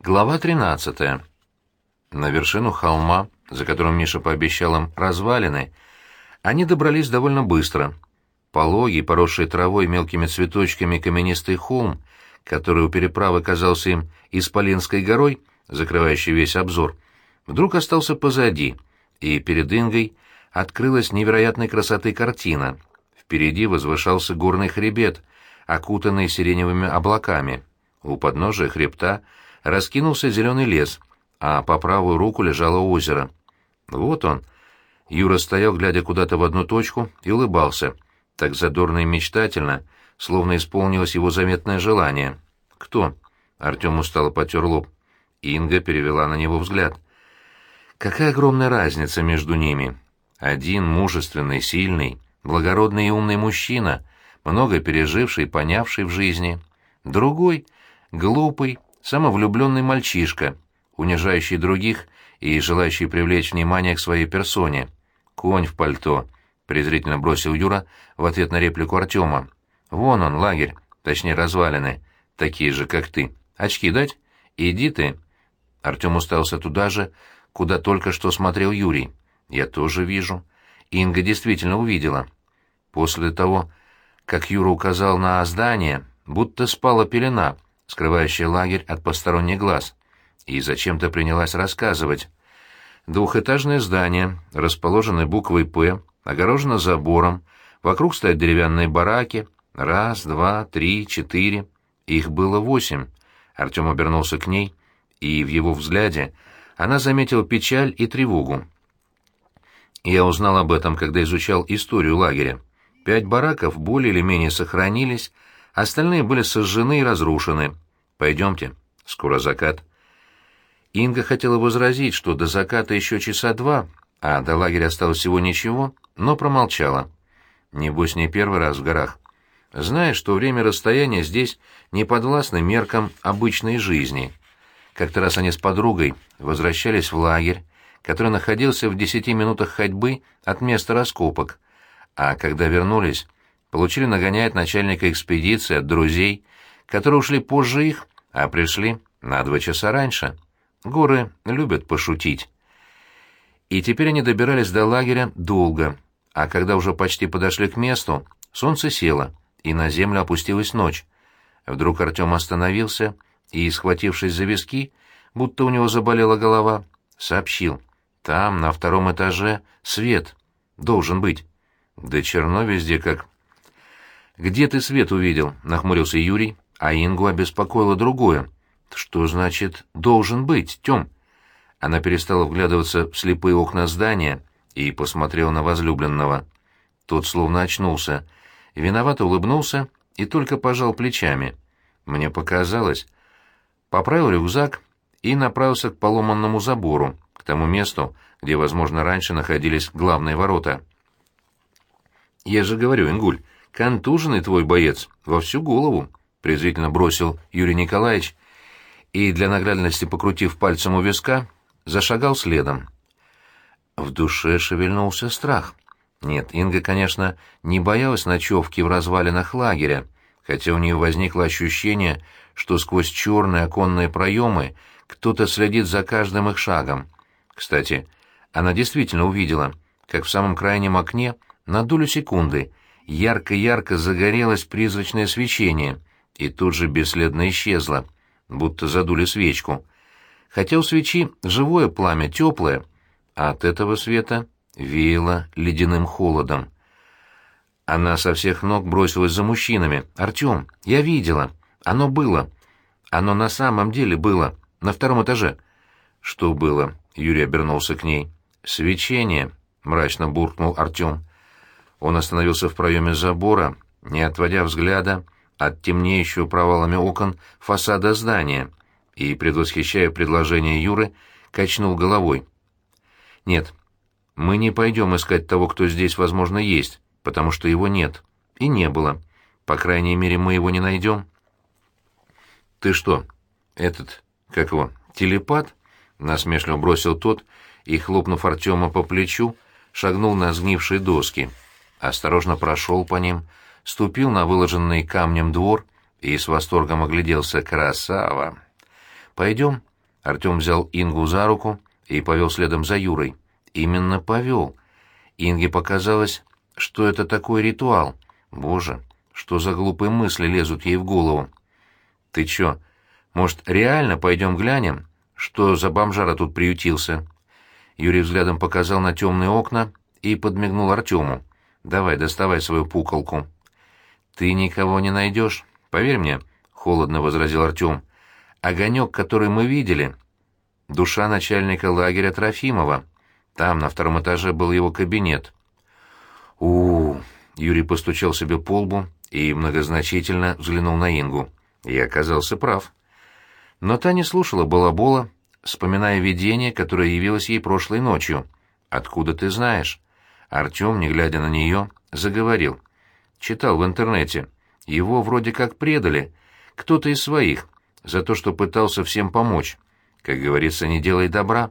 Глава 13. На вершину холма, за которым Миша пообещал им развалины, они добрались довольно быстро. Пологий, поросший травой мелкими цветочками каменистый холм, который у переправы казался им Исполинской горой, закрывающей весь обзор, вдруг остался позади, и перед Ингой открылась невероятной красоты картина. Впереди возвышался горный хребет, окутанный сиреневыми облаками. У подножия хребта — раскинулся зеленый лес, а по правую руку лежало озеро. Вот он. Юра стоял, глядя куда-то в одну точку, и улыбался, так задорно и мечтательно, словно исполнилось его заметное желание. «Кто?» — Артем устало потер лоб. Инга перевела на него взгляд. «Какая огромная разница между ними. Один мужественный, сильный, благородный и умный мужчина, много переживший и понявший в жизни. Другой — глупый, самовлюбленный мальчишка, унижающий других и желающий привлечь внимание к своей персоне. «Конь в пальто», — презрительно бросил Юра в ответ на реплику Артема. «Вон он, лагерь, точнее развалины, такие же, как ты. Очки дать? Иди ты». Артем уставился туда же, куда только что смотрел Юрий. «Я тоже вижу». Инга действительно увидела. После того, как Юра указал на здание, будто спала пелена — скрывающая лагерь от посторонних глаз, и зачем-то принялась рассказывать. Двухэтажное здание, расположенное буквой «П», огорожено забором, вокруг стоят деревянные бараки, раз, два, три, четыре. Их было восемь. Артем обернулся к ней, и в его взгляде она заметила печаль и тревогу. Я узнал об этом, когда изучал историю лагеря. Пять бараков более или менее сохранились, Остальные были сожжены и разрушены. Пойдемте, скоро закат. Инга хотела возразить, что до заката еще часа два, а до лагеря осталось всего ничего, но промолчала. Небось, не первый раз в горах. Знаешь, что время расстояния здесь не подвластны меркам обычной жизни. Как-то раз они с подругой возвращались в лагерь, который находился в десяти минутах ходьбы от места раскопок, а когда вернулись, получили нагоняй от начальника экспедиции, от друзей, которые ушли позже их, а пришли на два часа раньше. Горы любят пошутить. И теперь они добирались до лагеря долго, а когда уже почти подошли к месту, солнце село, и на землю опустилась ночь. Вдруг Артем остановился и, схватившись за виски, будто у него заболела голова, сообщил. «Там, на втором этаже, свет. Должен быть. Да черно везде, как «Где ты свет увидел?» — нахмурился Юрий, а Ингу обеспокоило другое. «Что значит «должен быть», Тём?» Она перестала вглядываться в слепые окна здания и посмотрела на возлюбленного. Тот словно очнулся, виновато улыбнулся и только пожал плечами. Мне показалось. Поправил рюкзак и направился к поломанному забору, к тому месту, где, возможно, раньше находились главные ворота. «Я же говорю, Ингуль, Контуженный твой боец, во всю голову, — презрительно бросил Юрий Николаевич и, для наглядности покрутив пальцем у виска, зашагал следом. В душе шевельнулся страх. Нет, Инга, конечно, не боялась ночевки в развалинах лагеря, хотя у нее возникло ощущение, что сквозь черные оконные проемы кто-то следит за каждым их шагом. Кстати, она действительно увидела, как в самом крайнем окне на долю секунды ярко-ярко загорелось призрачное свечение и тут же бесследно исчезло, будто задули свечку. Хотя у свечи живое пламя, теплое, а от этого света веяло ледяным холодом. Она со всех ног бросилась за мужчинами. «Артем, я видела. Оно было. Оно на самом деле было. На втором этаже». «Что было?» — Юрий обернулся к ней. «Свечение», — мрачно буркнул Артем. Он остановился в проеме забора, не отводя взгляда от темнеющего провалами окон фасада здания, и, предвосхищая предложение Юры, качнул головой. «Нет, мы не пойдем искать того, кто здесь, возможно, есть, потому что его нет. И не было. По крайней мере, мы его не найдем». «Ты что, этот, как его, телепат?» — насмешливо бросил тот и, хлопнув Артема по плечу, шагнул на сгнившие доски осторожно прошел по ним, ступил на выложенный камнем двор и с восторгом огляделся. «Красава!» «Пойдем», Артем взял Ингу за руку и повел следом за Юрой. Именно повел. Инге показалось, что это такой ритуал. Боже, что за глупые мысли лезут ей в голову. «Ты чё, может, реально пойдем глянем, что за бомжара тут приютился?» Юрий взглядом показал на темные окна и подмигнул Артему. «Давай, доставай свою пуколку». «Ты никого не найдешь, поверь мне», — холодно возразил Артем. «Огонек, который мы видели, душа начальника лагеря Трофимова. Там, на втором этаже, был его кабинет». у, -у, Юрий постучал себе по лбу и многозначительно взглянул на Ингу. Я оказался прав. Но та не слушала балабола, вспоминая видение, которое явилось ей прошлой ночью. «Откуда ты знаешь?» Артем, не глядя на нее, заговорил. Читал в интернете. Его вроде как предали. Кто-то из своих. За то, что пытался всем помочь. Как говорится, не делай добра.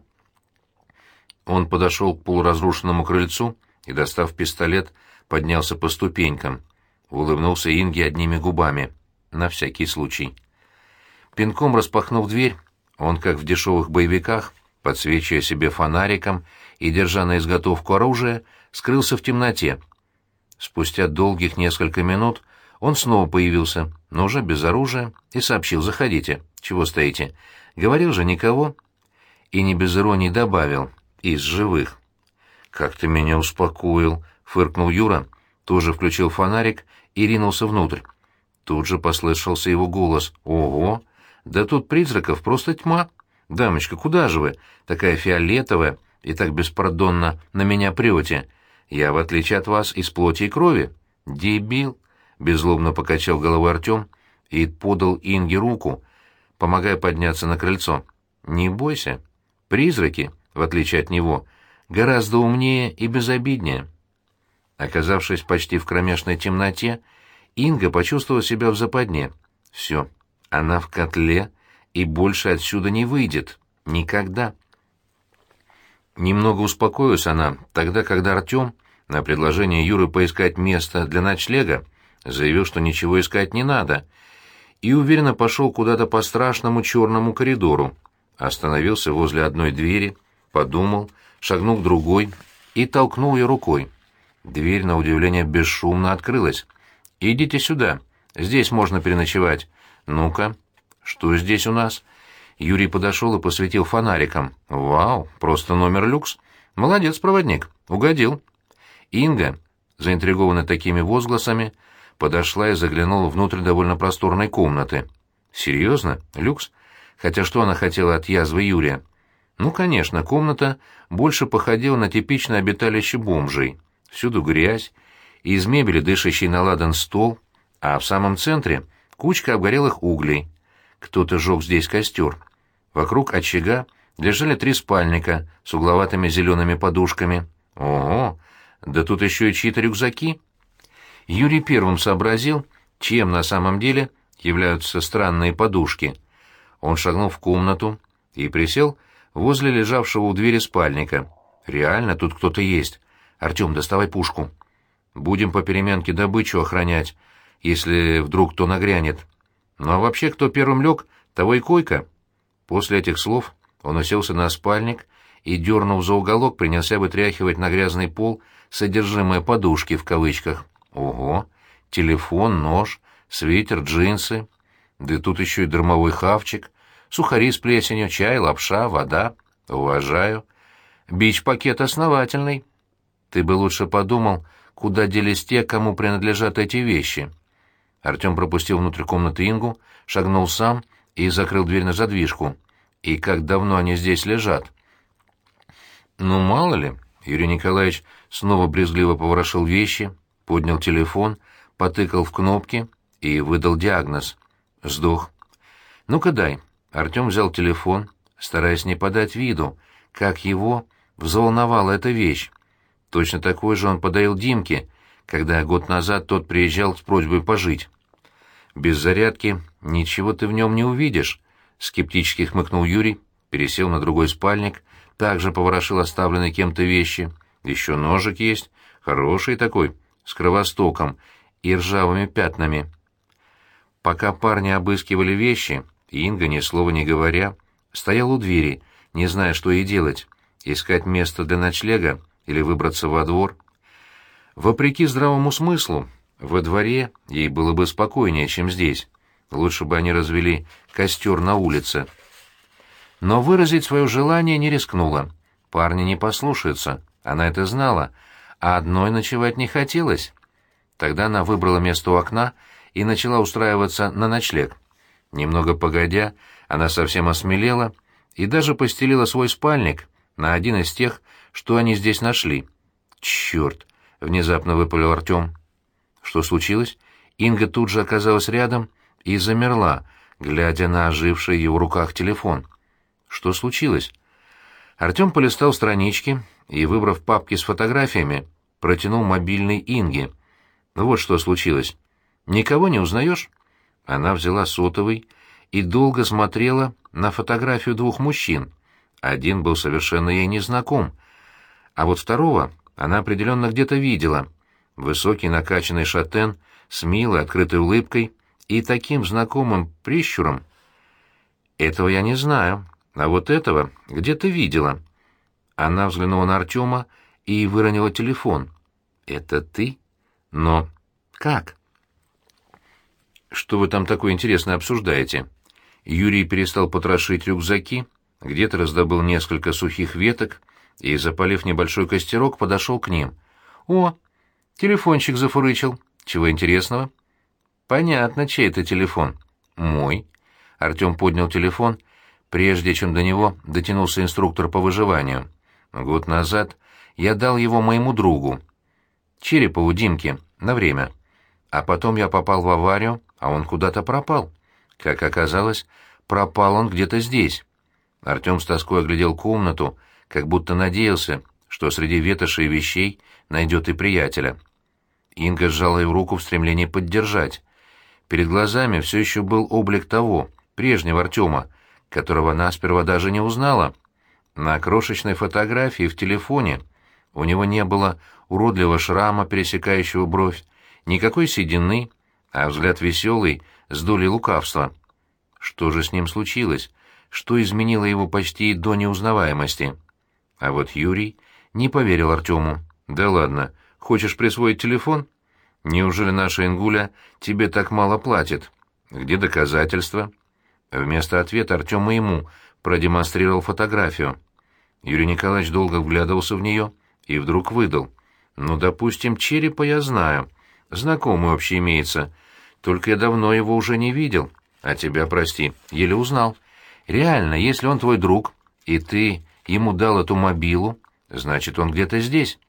Он подошел к полуразрушенному крыльцу и, достав пистолет, поднялся по ступенькам. Улыбнулся Инге одними губами. На всякий случай. Пинком распахнув дверь, он, как в дешевых боевиках, подсвечивая себе фонариком и держа на изготовку оружие, скрылся в темноте. Спустя долгих несколько минут он снова появился, но уже без оружия, и сообщил «Заходите. Чего стоите?» Говорил же никого. И не без иронии добавил «Из живых». «Как ты меня успокоил!» — фыркнул Юра, тоже включил фонарик и ринулся внутрь. Тут же послышался его голос «Ого! Да тут призраков просто тьма! Дамочка, куда же вы? Такая фиолетовая и так беспардонно на меня прете!» Я, в отличие от вас, из плоти и крови. Дебил, беззлобно покачал головой Артем и подал Инге руку, помогая подняться на крыльцо. Не бойся. Призраки, в отличие от него, гораздо умнее и безобиднее. Оказавшись почти в кромешной темноте, Инга почувствовала себя в западне. Все, она в котле и больше отсюда не выйдет. Никогда. Немного успокоилась она тогда, когда Артем на предложение Юры поискать место для ночлега заявил, что ничего искать не надо, и уверенно пошел куда-то по страшному черному коридору, остановился возле одной двери, подумал, шагнул к другой и толкнул ее рукой. Дверь, на удивление, бесшумно открылась. «Идите сюда, здесь можно переночевать. Ну-ка, что здесь у нас?» Юрий подошел и посветил фонариком. «Вау, просто номер люкс. Молодец, проводник. Угодил». Инга, заинтригованная такими возгласами, подошла и заглянула внутрь довольно просторной комнаты. «Серьезно? Люкс? Хотя что она хотела от язвы Юрия?» «Ну, конечно, комната больше походила на типичное обиталище бомжей. Всюду грязь, из мебели дышащий на ладан стол, а в самом центре кучка обгорелых углей. Кто-то жег здесь костер. Вокруг очага лежали три спальника с угловатыми зелеными подушками. Ого! Да тут еще и чьи-то рюкзаки. Юрий первым сообразил, чем на самом деле являются странные подушки. Он шагнул в комнату и присел возле лежавшего у двери спальника. Реально тут кто-то есть. Артем, доставай пушку. Будем по переменке добычу охранять, если вдруг кто нагрянет. Ну а вообще, кто первым лег, того и койка. После этих слов он уселся на спальник и, дернув за уголок, принялся вытряхивать на грязный пол содержимое подушки в кавычках. Ого! Телефон, нож, свитер, джинсы. Да тут еще и дармовой хавчик, сухари с плесенью, чай, лапша, вода. Уважаю. Бич-пакет основательный. Ты бы лучше подумал, куда делись те, кому принадлежат эти вещи. Артем пропустил внутрь комнаты Ингу, шагнул сам и закрыл дверь на задвижку. И как давно они здесь лежат? Ну, мало ли. Юрий Николаевич снова брезгливо поворошил вещи, поднял телефон, потыкал в кнопки и выдал диагноз. Сдох. «Ну-ка дай». Артем взял телефон, стараясь не подать виду, как его взволновала эта вещь. Точно такой же он подарил Димке, когда год назад тот приезжал с просьбой пожить. Без зарядки ничего ты в нем не увидишь, — скептически хмыкнул Юрий, пересел на другой спальник, также поворошил оставленные кем-то вещи. Еще ножик есть, хороший такой, с кровостоком и ржавыми пятнами. Пока парни обыскивали вещи, Инга, ни слова не говоря, стояла у двери, не зная, что ей делать — искать место для ночлега или выбраться во двор. Вопреки здравому смыслу, во дворе ей было бы спокойнее, чем здесь. Лучше бы они развели костер на улице. Но выразить свое желание не рискнула. Парни не послушаются, она это знала, а одной ночевать не хотелось. Тогда она выбрала место у окна и начала устраиваться на ночлег. Немного погодя, она совсем осмелела и даже постелила свой спальник на один из тех, что они здесь нашли. «Черт!» — внезапно выпалил Артем. Что случилось? Инга тут же оказалась рядом и замерла, глядя на оживший в его руках телефон. Что случилось? Артем полистал странички и, выбрав папки с фотографиями, протянул мобильный Инге. Вот что случилось. Никого не узнаешь? Она взяла сотовый и долго смотрела на фотографию двух мужчин. Один был совершенно ей незнаком, а вот второго она определенно где-то видела. Высокий накачанный шатен с милой открытой улыбкой и таким знакомым прищуром. «Этого я не знаю, а вот этого где-то видела». Она взглянула на Артема и выронила телефон. «Это ты? Но как?» «Что вы там такое интересное обсуждаете?» Юрий перестал потрошить рюкзаки, где-то раздобыл несколько сухих веток и, запалив небольшой костерок, подошел к ним. «О, телефончик зафурычил. Чего интересного?» «Понятно, чей это телефон». «Мой». Артем поднял телефон, прежде чем до него дотянулся инструктор по выживанию. Год назад я дал его моему другу. Черепову Димке, на время. А потом я попал в аварию, а он куда-то пропал. Как оказалось, пропал он где-то здесь. Артем с тоской оглядел комнату, как будто надеялся, что среди ветоши и вещей найдет и приятеля. Инга сжала его руку в стремлении поддержать. Перед глазами все еще был облик того, прежнего Артема, которого она сперва даже не узнала. На крошечной фотографии в телефоне у него не было уродливого шрама, пересекающего бровь, никакой седины, а взгляд веселый, с долей лукавства. Что же с ним случилось? Что изменило его почти до неузнаваемости? А вот Юрий не поверил Артему. «Да ладно, хочешь присвоить телефон? Неужели наша Ингуля тебе так мало платит? Где доказательства?» Вместо ответа Артем ему продемонстрировал фотографию. Юрий Николаевич долго вглядывался в нее и вдруг выдал. «Ну, допустим, черепа я знаю. Знакомый вообще имеется. Только я давно его уже не видел. А тебя, прости, еле узнал. Реально, если он твой друг, и ты ему дал эту мобилу, значит, он где-то здесь».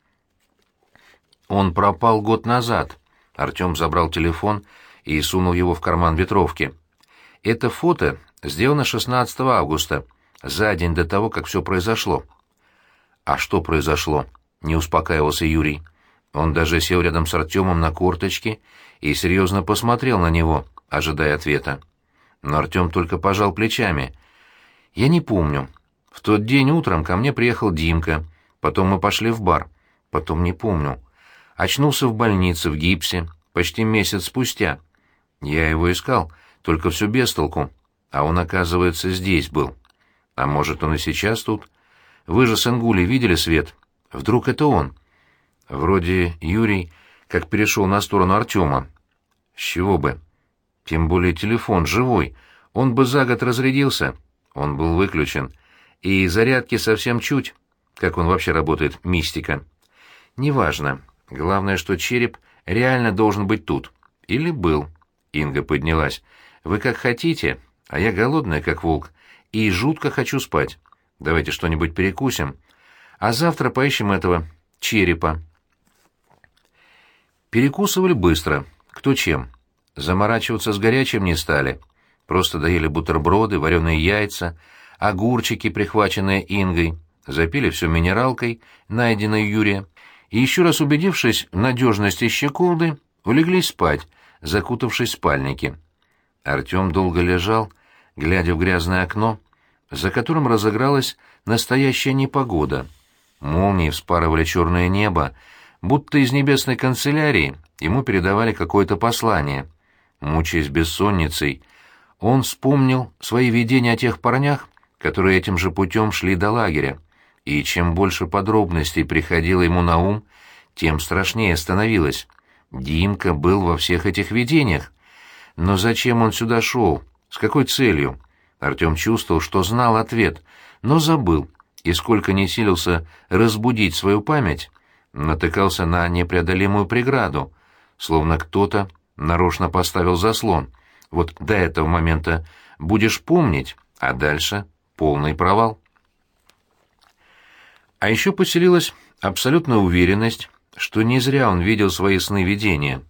Он пропал год назад. Артем забрал телефон и сунул его в карман ветровки. Это фото сделано 16 августа, за день до того, как все произошло. «А что произошло?» — не успокаивался Юрий. Он даже сел рядом с Артемом на корточки и серьезно посмотрел на него, ожидая ответа. Но Артем только пожал плечами. «Я не помню. В тот день утром ко мне приехал Димка, потом мы пошли в бар, потом не помню. Очнулся в больнице в гипсе, почти месяц спустя. Я его искал, только все без толку, а он, оказывается, здесь был». А может, он и сейчас тут? Вы же с Ингулей видели свет? Вдруг это он? Вроде Юрий как перешел на сторону Артема. С чего бы? Тем более телефон живой. Он бы за год разрядился. Он был выключен. И зарядки совсем чуть. Как он вообще работает, мистика. Неважно. Главное, что череп реально должен быть тут. Или был. Инга поднялась. Вы как хотите, а я голодная, как волк и жутко хочу спать. Давайте что-нибудь перекусим, а завтра поищем этого черепа. Перекусывали быстро, кто чем. Заморачиваться с горячим не стали. Просто доели бутерброды, вареные яйца, огурчики, прихваченные Ингой, запили все минералкой, найденной Юрия, и еще раз убедившись в надежности щеколды, улеглись спать, закутавшись в спальники. Артем долго лежал, глядя в грязное окно, за которым разыгралась настоящая непогода. Молнии вспарывали черное небо, будто из небесной канцелярии ему передавали какое-то послание. Мучаясь бессонницей, он вспомнил свои видения о тех парнях, которые этим же путем шли до лагеря, и чем больше подробностей приходило ему на ум, тем страшнее становилось. Димка был во всех этих видениях. Но зачем он сюда шел? С какой целью? Артем чувствовал, что знал ответ, но забыл, и сколько не силился разбудить свою память, натыкался на непреодолимую преграду, словно кто-то нарочно поставил заслон. Вот до этого момента будешь помнить, а дальше полный провал. А еще поселилась абсолютная уверенность, что не зря он видел свои сны-видения.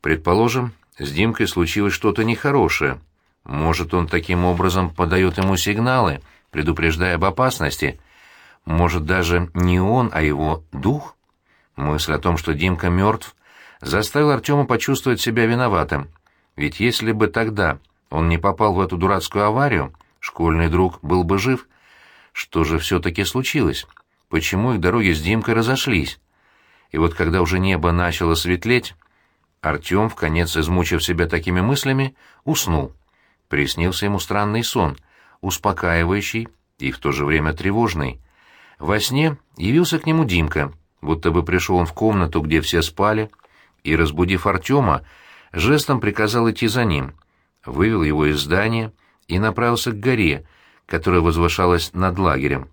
Предположим, с Димкой случилось что-то нехорошее. Может, он таким образом подает ему сигналы, предупреждая об опасности. Может, даже не он, а его дух? Мысль о том, что Димка мертв, заставила Артема почувствовать себя виноватым. Ведь если бы тогда он не попал в эту дурацкую аварию, школьный друг был бы жив. Что же все-таки случилось? Почему их дороги с Димкой разошлись? И вот когда уже небо начало светлеть, Артем, в конец измучив себя такими мыслями, уснул. Приснился ему странный сон, успокаивающий и в то же время тревожный. Во сне явился к нему Димка, будто бы пришел он в комнату, где все спали, и, разбудив Артема, жестом приказал идти за ним, вывел его из здания и направился к горе, которая возвышалась над лагерем.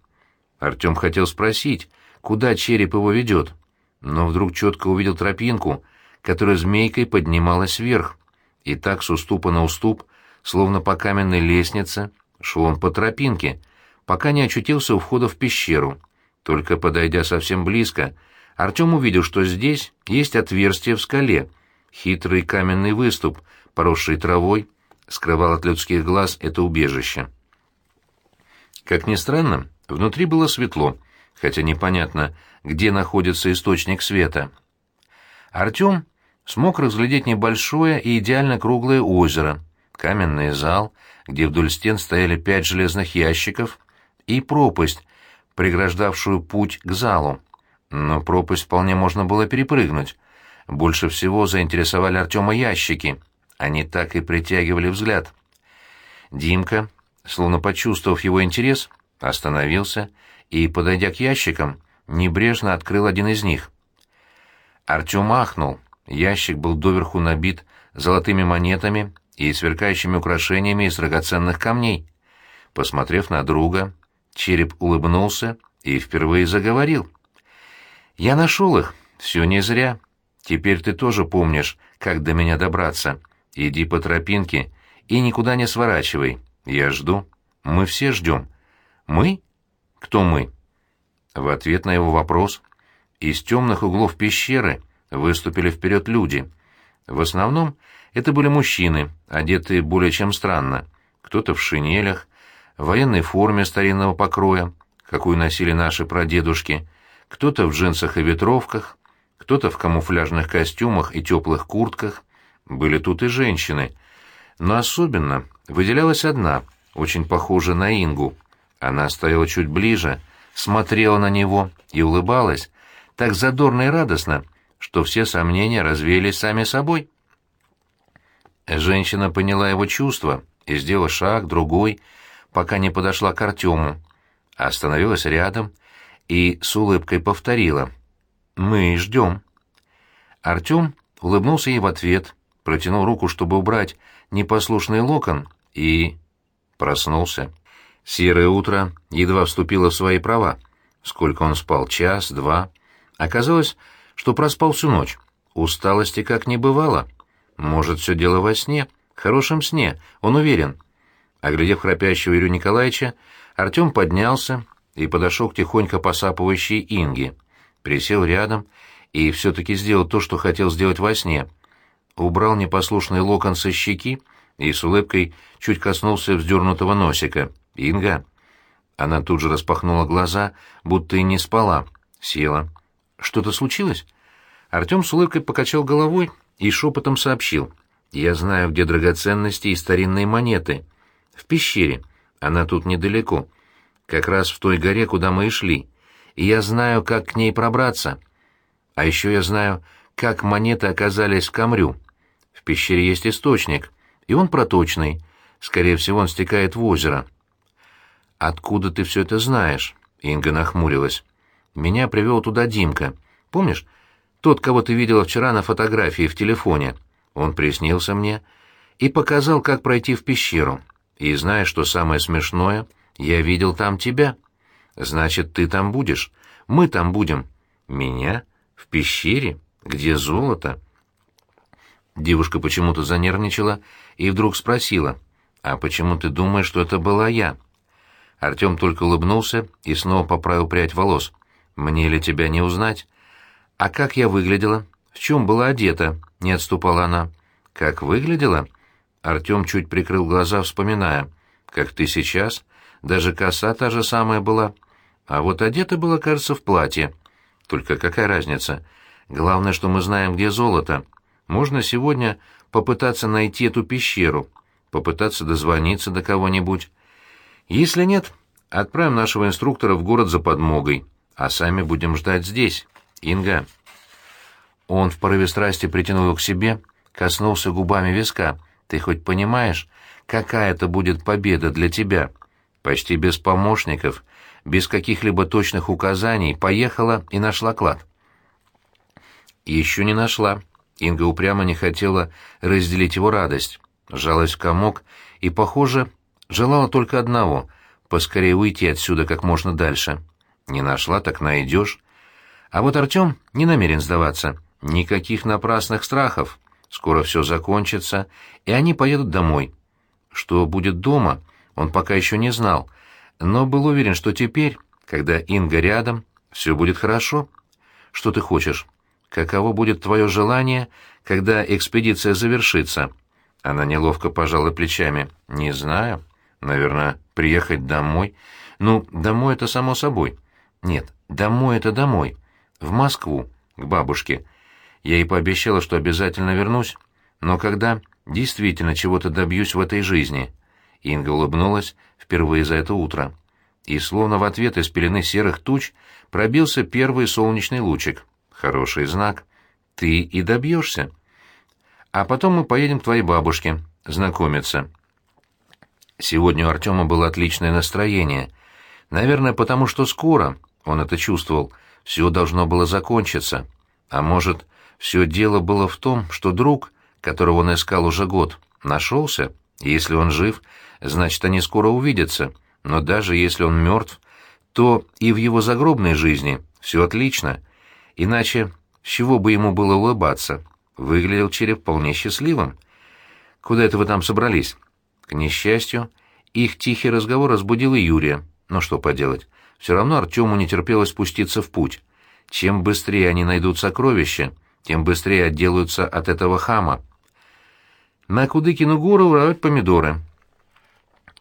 Артем хотел спросить, куда череп его ведет, но вдруг четко увидел тропинку, которая змейкой поднималась вверх, и так с уступа на уступ, словно по каменной лестнице, шел он по тропинке, пока не очутился у входа в пещеру. Только подойдя совсем близко, Артем увидел, что здесь есть отверстие в скале, хитрый каменный выступ, поросший травой, скрывал от людских глаз это убежище. Как ни странно, внутри было светло, хотя непонятно, где находится источник света. Артем смог разглядеть небольшое и идеально круглое озеро, каменный зал, где вдоль стен стояли пять железных ящиков, и пропасть, преграждавшую путь к залу. Но пропасть вполне можно было перепрыгнуть. Больше всего заинтересовали Артема ящики. Они так и притягивали взгляд. Димка, словно почувствовав его интерес, остановился и, подойдя к ящикам, небрежно открыл один из них. Артем ахнул. Ящик был доверху набит золотыми монетами и сверкающими украшениями из драгоценных камней. Посмотрев на друга, череп улыбнулся и впервые заговорил. «Я нашел их. Все не зря. Теперь ты тоже помнишь, как до меня добраться. Иди по тропинке и никуда не сворачивай. Я жду. Мы все ждем. Мы? Кто мы?» В ответ на его вопрос из темных углов пещеры выступили вперед люди. В основном это были мужчины, одетые более чем странно. Кто-то в шинелях, в военной форме старинного покроя, какую носили наши прадедушки, кто-то в джинсах и ветровках, кто-то в камуфляжных костюмах и теплых куртках. Были тут и женщины. Но особенно выделялась одна, очень похожая на Ингу. Она стояла чуть ближе, смотрела на него и улыбалась, так задорно и радостно, что все сомнения развеялись сами собой. Женщина поняла его чувства и сделала шаг, другой, пока не подошла к Артему, остановилась рядом и с улыбкой повторила «Мы ждем». Артем улыбнулся ей в ответ, протянул руку, чтобы убрать непослушный локон, и проснулся. Серое утро едва вступило в свои права. Сколько он спал? Час, два. Оказалось, что проспал всю ночь. Усталости как не бывало. Может, все дело во сне, хорошем сне, он уверен. Оглядев храпящего Юрия Николаевича, Артем поднялся и подошел к тихонько посапывающей Инге. Присел рядом и все-таки сделал то, что хотел сделать во сне. Убрал непослушный локон со щеки и с улыбкой чуть коснулся вздернутого носика. «Инга!» Она тут же распахнула глаза, будто и не спала. Села. «Что-то случилось?» Артем с улыбкой покачал головой и шепотом сообщил. «Я знаю, где драгоценности и старинные монеты. В пещере. Она тут недалеко. Как раз в той горе, куда мы и шли. И я знаю, как к ней пробраться. А еще я знаю, как монеты оказались в камрю. В пещере есть источник, и он проточный. Скорее всего, он стекает в озеро». «Откуда ты все это знаешь?» — Инга нахмурилась. «Меня привел туда Димка. Помнишь? Тот, кого ты видела вчера на фотографии в телефоне. Он приснился мне и показал, как пройти в пещеру. И знаешь, что самое смешное? Я видел там тебя. Значит, ты там будешь. Мы там будем. Меня? В пещере? Где золото?» Девушка почему-то занервничала и вдруг спросила, «А почему ты думаешь, что это была я?» Артем только улыбнулся и снова поправил прядь волос. «Мне ли тебя не узнать?» «А как я выглядела? В чем была одета?» — не отступала она. «Как выглядела?» Артем чуть прикрыл глаза, вспоминая. «Как ты сейчас? Даже коса та же самая была. А вот одета была, кажется, в платье. Только какая разница? Главное, что мы знаем, где золото. Можно сегодня попытаться найти эту пещеру, попытаться дозвониться до кого-нибудь. Если нет, отправим нашего инструктора в город за подмогой, а сами будем ждать здесь. Инга. Он в порыве страсти притянул ее к себе, коснулся губами виска. Ты хоть понимаешь, какая это будет победа для тебя? Почти без помощников, без каких-либо точных указаний, поехала и нашла клад. Еще не нашла. Инга упрямо не хотела разделить его радость. Жалась в комок и, похоже, Желала только одного — поскорее уйти отсюда как можно дальше. Не нашла, так найдешь. А вот Артем не намерен сдаваться. Никаких напрасных страхов. Скоро все закончится, и они поедут домой. Что будет дома, он пока еще не знал, но был уверен, что теперь, когда Инга рядом, все будет хорошо. Что ты хочешь? Каково будет твое желание, когда экспедиция завершится?» Она неловко пожала плечами. «Не знаю». Наверное, приехать домой. Ну, домой это само собой. Нет, домой это домой. В Москву, к бабушке. Я ей пообещала, что обязательно вернусь. Но когда действительно чего-то добьюсь в этой жизни? Инга улыбнулась впервые за это утро. И словно в ответ из пелены серых туч пробился первый солнечный лучик. Хороший знак. Ты и добьешься. А потом мы поедем к твоей бабушке знакомиться. Сегодня у Артема было отличное настроение. Наверное, потому что скоро, он это чувствовал, все должно было закончиться. А может, все дело было в том, что друг, которого он искал уже год, нашелся, если он жив, значит, они скоро увидятся. Но даже если он мертв, то и в его загробной жизни все отлично. Иначе с чего бы ему было улыбаться? Выглядел череп вполне счастливым. «Куда это вы там собрались?» К несчастью, их тихий разговор разбудил и Юрия. Но что поделать, все равно Артему не терпелось спуститься в путь. Чем быстрее они найдут сокровища, тем быстрее отделаются от этого хама. На Кудыкину гору воровать помидоры.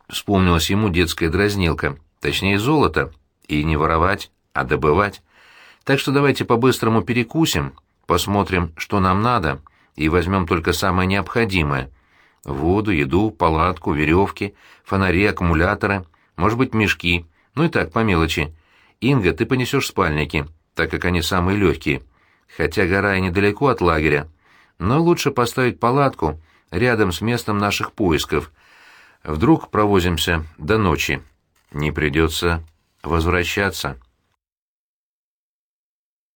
Вспомнилась ему детская дразнилка, точнее золото, и не воровать, а добывать. Так что давайте по-быстрому перекусим, посмотрим, что нам надо, и возьмем только самое необходимое — Воду, еду, палатку, веревки, фонари, аккумуляторы, может быть, мешки, ну и так, по мелочи. Инга, ты понесешь спальники, так как они самые легкие. Хотя гора и недалеко от лагеря, но лучше поставить палатку рядом с местом наших поисков. Вдруг провозимся до ночи. Не придется возвращаться.